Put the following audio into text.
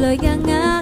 了眼啊。